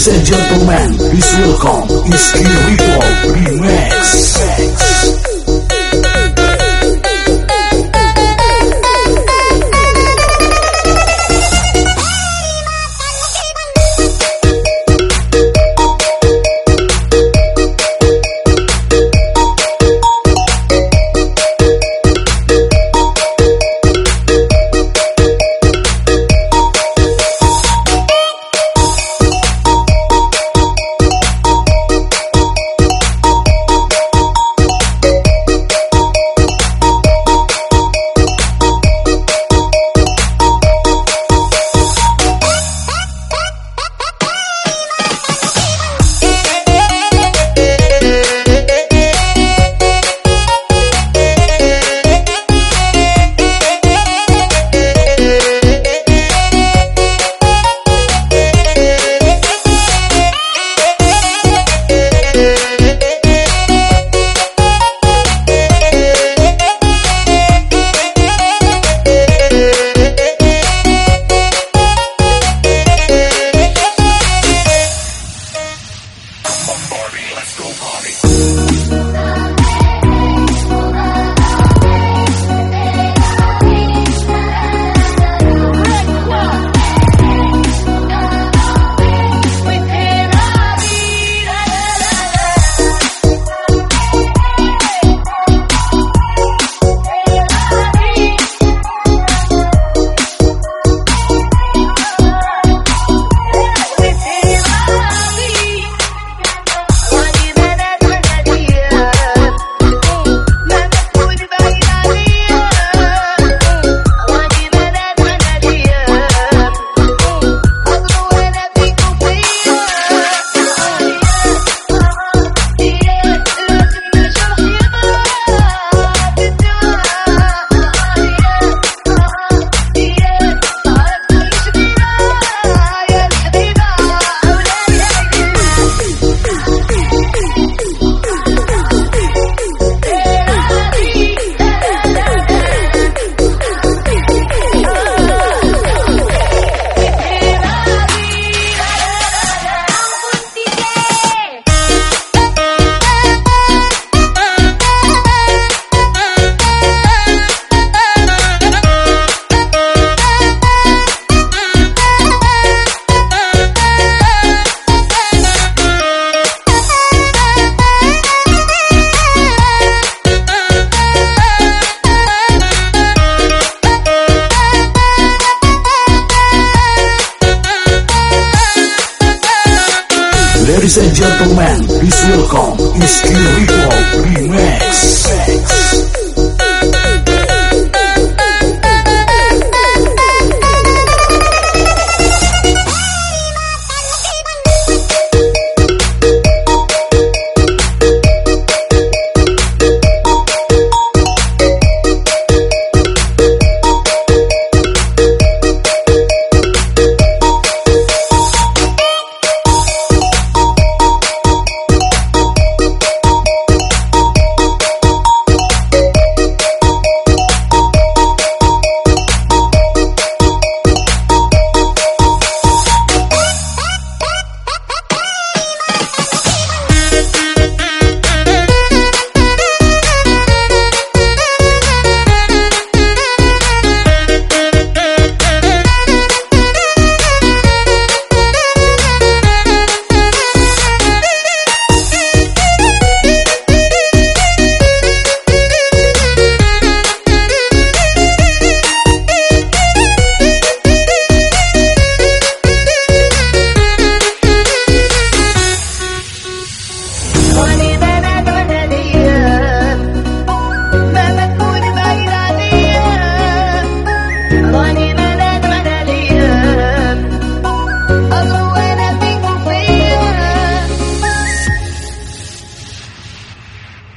Ladies and gentlemen, this welcome is Kirito Remax. Ladies and gentlemen, please welcome Iski Ritual Remix.